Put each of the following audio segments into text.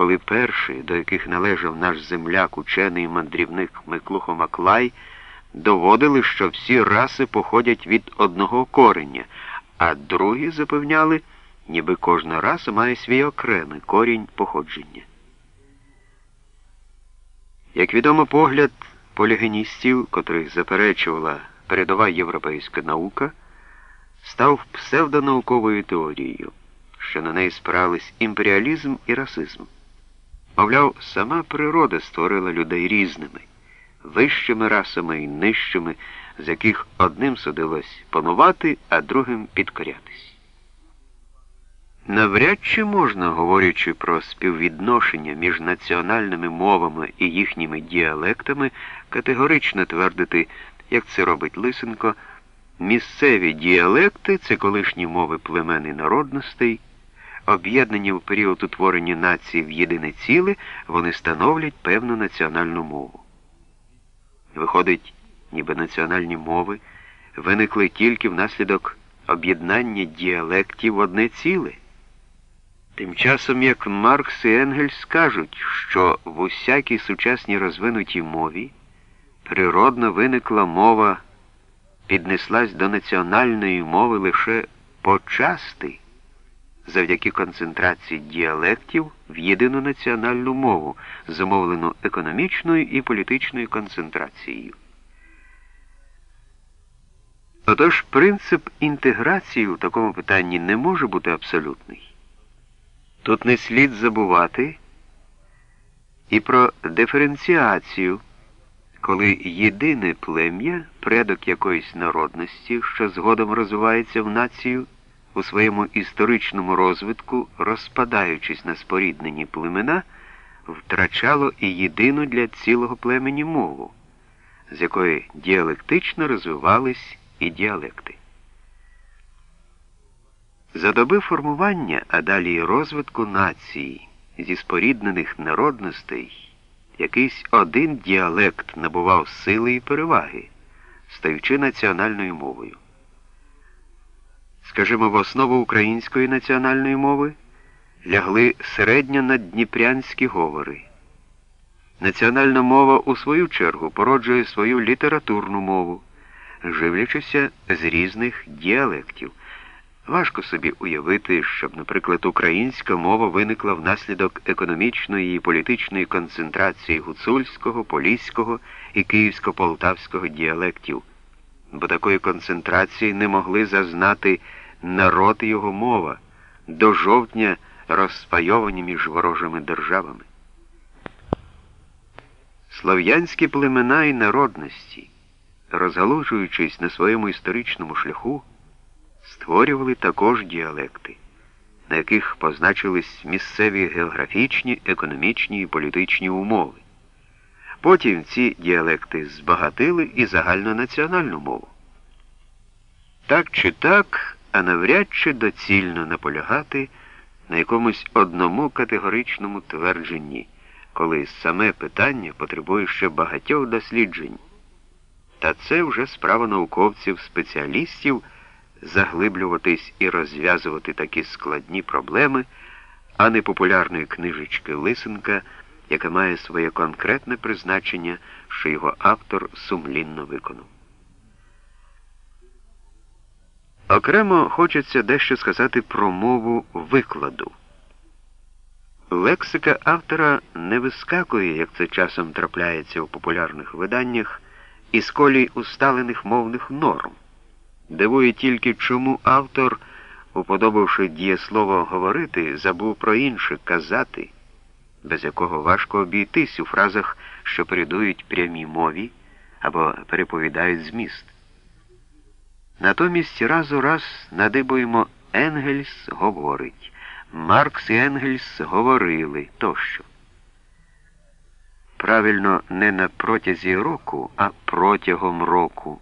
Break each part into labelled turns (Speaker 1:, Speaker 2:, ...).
Speaker 1: коли перші, до яких належав наш земляк, учений мандрівник Миклухо Маклай, доводили, що всі раси походять від одного кореня, а другі запевняли, ніби кожна раса має свій окремий корінь походження. Як відомо, погляд полігеністів, котрих заперечувала передова європейська наука, став псевдонауковою теорією, що на неї спирались імперіалізм і расизм. Мовляв, сама природа створила людей різними, вищими расами і нижчими, з яких одним судилось панувати, а другим підкорятись. Навряд чи можна, говорячи про співвідношення між національними мовами і їхніми діалектами, категорично твердити, як це робить Лисенко, місцеві діалекти це колишні мови племен і народностей, об'єднані в період утворення нації в єдине ціле, вони становлять певну національну мову. Виходить, ніби національні мови виникли тільки внаслідок об'єднання діалектів в одне ціле. Тим часом, як Маркс і Енгельс скажуть, що в усякій сучасній розвинутій мові природно виникла мова, піднеслась до національної мови лише почасти, завдяки концентрації діалектів в єдину національну мову, замовлену економічною і політичною концентрацією. Отож, принцип інтеграції у такому питанні не може бути абсолютний. Тут не слід забувати і про диференціацію, коли єдине плем'я, предок якоїсь народності, що згодом розвивається в націю, у своєму історичному розвитку, розпадаючись на споріднені племена, втрачало і єдину для цілого племені мову, з якої діалектично розвивались і діалекти. За доби формування, а далі розвитку нації зі споріднених народностей, якийсь один діалект набував сили і переваги, стаючи національною мовою. Скажімо, в основу української національної мови лягли середньонадніпрянські говори. Національна мова, у свою чергу, породжує свою літературну мову, живлячися з різних діалектів. Важко собі уявити, щоб, наприклад, українська мова виникла внаслідок економічної і політичної концентрації гуцульського, поліського і київсько-полтавського діалектів, бо такої концентрації не могли зазнати народ і його мова, до жовтня розпайовані між ворожими державами. Слов'янські племена і народності, розгалужуючись на своєму історичному шляху, створювали також діалекти, на яких позначились місцеві географічні, економічні і політичні умови. Потім ці діалекти збагатили і загальнонаціональну мову. Так чи так, а навряд чи доцільно наполягати на якомусь одному категоричному твердженні, коли саме питання потребує ще багатьох досліджень. Та це вже справа науковців-спеціалістів заглиблюватись і розв'язувати такі складні проблеми, а не популярної книжечки Лисенка, яка має своє конкретне призначення, що його автор сумлінно виконав. Окремо хочеться дещо сказати про мову викладу. Лексика автора не вискакує, як це часом трапляється у популярних виданнях, із колій усталених мовних норм. Дивує тільки, чому автор, уподобавши дієслово говорити, забув про інше казати, без якого важко обійтись у фразах, що передують прямій мові або переповідають зміст. Натомість раз у раз надибуємо Енгельс говорить, Маркс і Енгельс говорили тощо. Правильно, не на протязі року, а протягом року.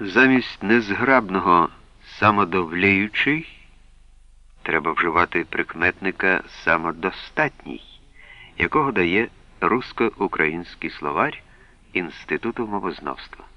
Speaker 1: Замість незграбного самодовліючий треба вживати прикметника самодостатній, якого дає русско-український словарь Інституту мовознавства.